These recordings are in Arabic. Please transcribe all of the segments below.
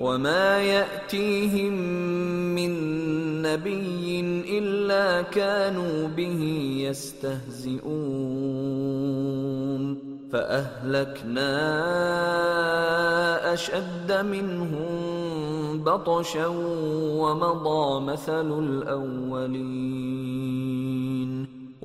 وما يأتيهم من نبي الا كانوا به يستهزئون فاهلكنا اشد منهم بطشا ومضى مثل الاولين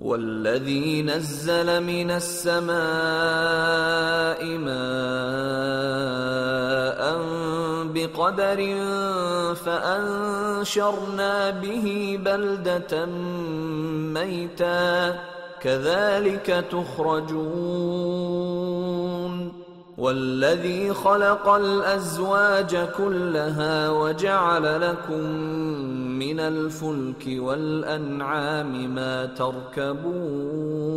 والذي نزل من السماء ماء بقدر فأنشرنا به بلدة ميتا كذلك تخرجون والذي خلق الأزواج كلها وجعل لكم من الفلك والأنعام ما تركبون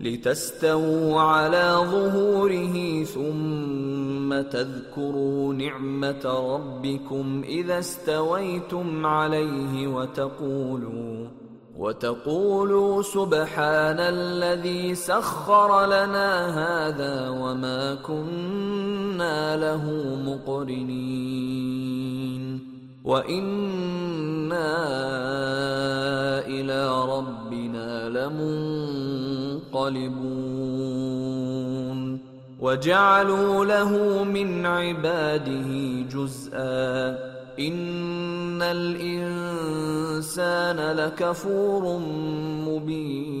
لتستووا على ظهوره ثم تذكروا نعمة ربكم إذا استويتم عليه وتقولوا وتقولوا سبحان الذي سخر لنا هذا وما كنا له مقرنين وأنا إلى ربنا لمنقلبون وجعلوا له من عباده جزءا ان الانسان لكفور مبين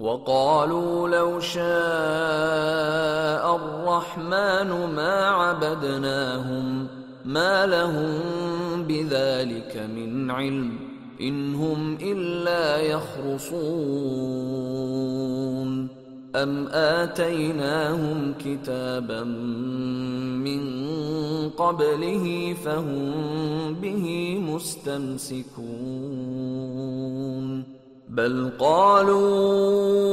وقالوا لو شاء الرحمن ما عبدناهم ما لهم بذلك من علم إن هم إلا يخرصون. أم آتيناهم كتابا من قبله فهم به مستمسكون. بل قالوا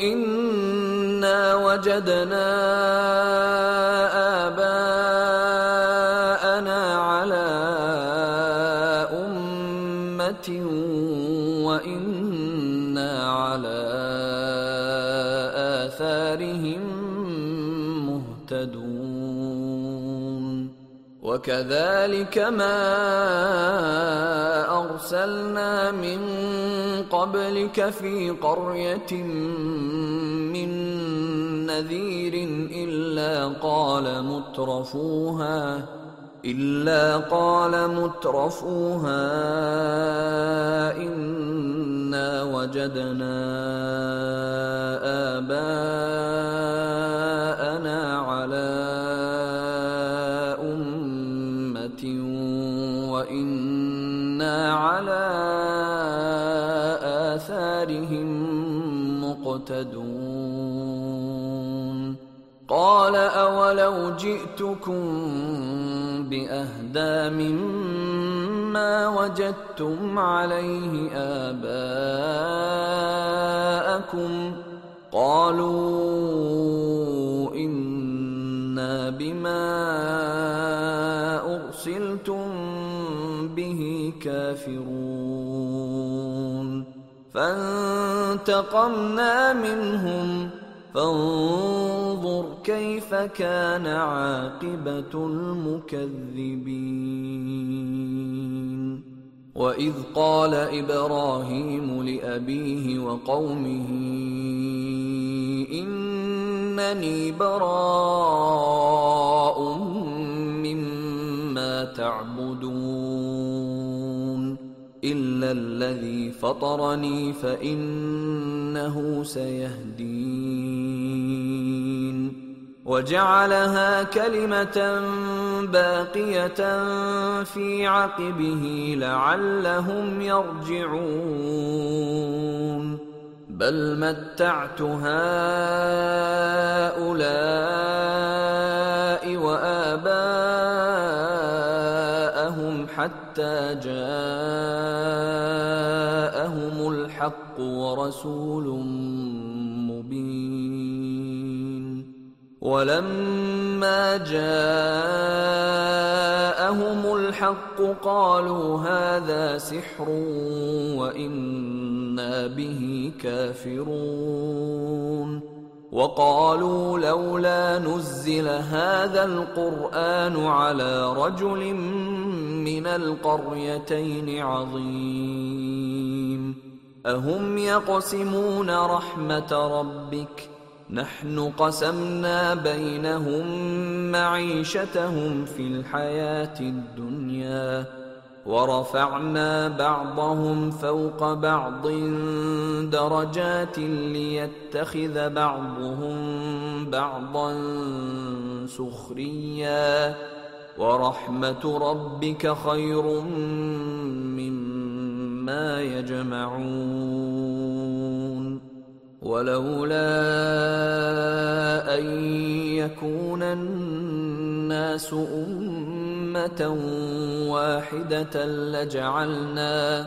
انا وجدنا اباءنا على امه وأنا على اثارهم مهتدون وكذلك ما ارسلنا من قبلك في قرية من نذير إلا قال مترفوها إلا قال مترفوها إنا وجدنا آباءنا مقتدون قال أولو جئتكم بأهدى مما وجدتم عليه آباءكم. قالوا إنا بما أرسلتم به كافرون. فانتقمنا منهم. فانظر كيف كان عاقبة المكذبين. وإذ قال إبراهيم لأبيه وقومه إنني براء مما تعبدون. الا الذي فطرني فانه سيهدين وجعلها كلمة باقية في عقبه لعلهم يرجعون بل متعت هؤلاء حتى جاءهم الحق ورسول ولما جاءهم الحق قالوا هذا سحر وإنا به كافرون. وقالوا لولا نزل هذا القرآن على رجل من القريتين عظيم. أهم يقسمون رحمة ربك؟ نحن قسمنا بينهم معيشتهم في الحياة الدنيا. ورفعنا بعضهم فوق بعض درجات ليتخذ بعضهم بعضا سخريا. ورحمة ربك خير مما يجمعون. ولولا أن يكون الناس أمة واحدة لجعلنا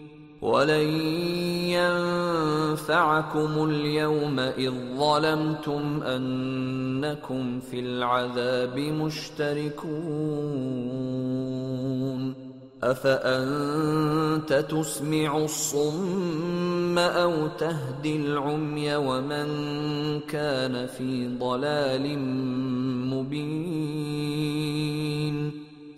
ولن ينفعكم اليوم إذ ظلمتم أنكم في العذاب مشتركون افانت تسمع الصم أو تهدي العمي ومن كان في ضلال مبين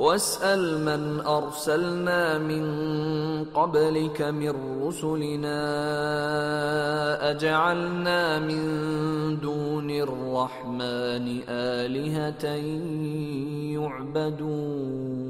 واسأل من أرسلنا من قبلك من رسلنا أجعلنا من دون الرحمن آلهة يعبدون.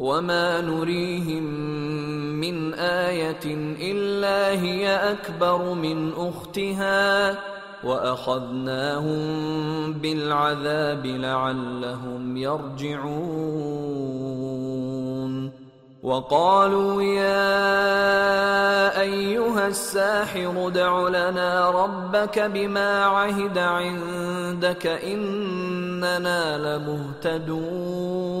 وما نريهم من إيه الا هي اكبر من اختها واخذناهم بالعذاب لعلهم يرجعون وقالوا يا ايها الساحر ادع لنا ربك بما عهد عندك اننا لمهتدون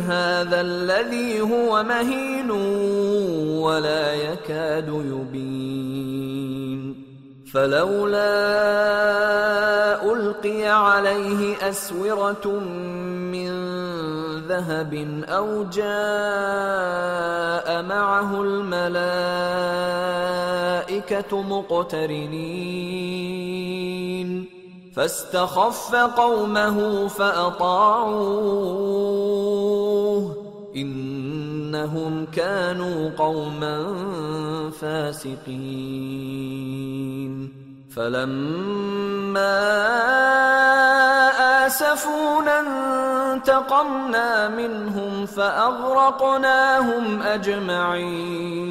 هذا الذي هو مهين ولا يكاد يبين. فلولا ألقي عليه أسورة من ذهب أو جاء معه الملائكة مقترنين. فاستخف قومه فأطاعوه. إنهم كانوا قوما فاسقين. فلما آسفونا انتقمنا منهم فأغرقناهم أجمعين.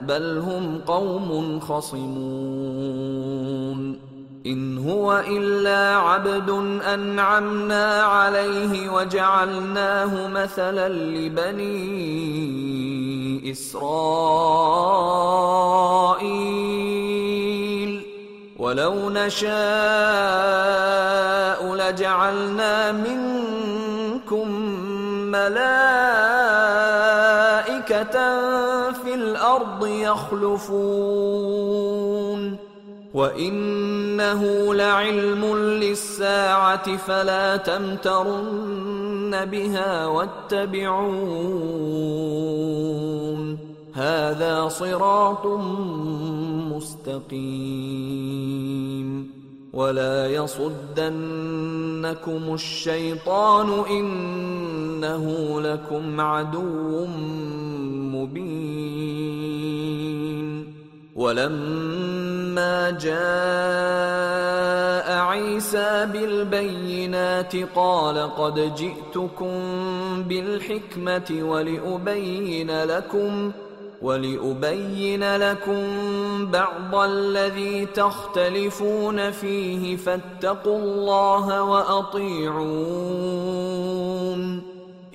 بل هم قوم خصمون. إن هو إلا عبد أنعمنا عليه وجعلناه مثلا لبني إسرائيل. ولو نشاء لجعلنا منكم ملائكة في الأرض يخلفون. وإنه لعلم للساعة فلا تمترن بها واتبعون. هذا صراط مستقيم. ولا يصدنكم الشيطان إنه لكم عدو مبين. ولما جاء عيسى بالبينات قال قد جئتكم بالحكمة ولأبين لكم ولأبين لكم بعض الذي تختلفون فيه فاتقوا الله وأطيعون.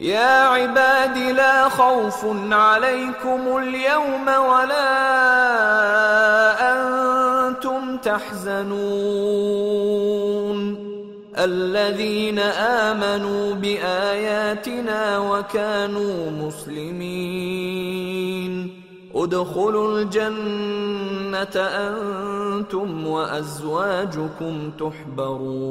يا عباد لا خوف عليكم اليوم ولا أنتم تحزنون. الذين آمنوا بآياتنا وكانوا مسلمين. ادخلوا الجنة أنتم وأزواجكم تحبرون.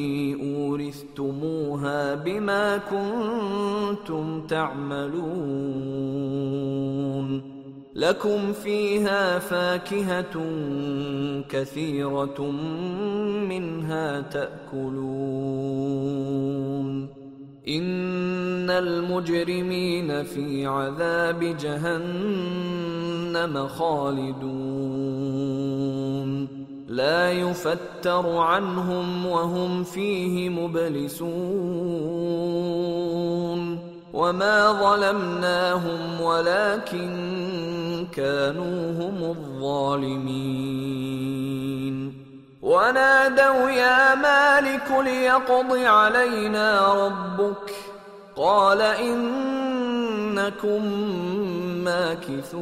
اورثتموها بما كنتم تعملون لكم فيها فاكهه كثيره منها تاكلون ان المجرمين في عذاب جهنم خالدون لا يفتر عنهم وهم فيه مبلسون. وما ظلمناهم ولكن كانوا هم الظالمين. ونادوا يا مالك ليقض علينا ربك. قال إنكم ماكثون.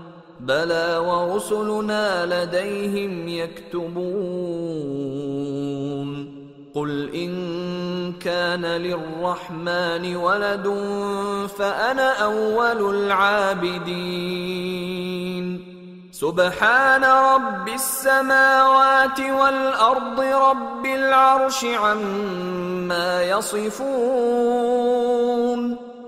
بلى ورسلنا لديهم يكتبون. قل إن كان للرحمن ولد فأنا أول العابدين. سبحان رب السماوات والأرض رب العرش عما يصفون.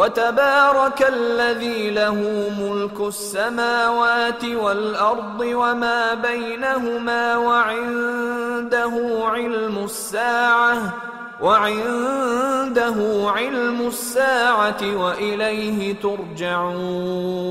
وتبارك الذي له ملك السماوات والأرض وما بينهما وعنده علم الساعة وعنده علم الساعة وإليه ترجعون.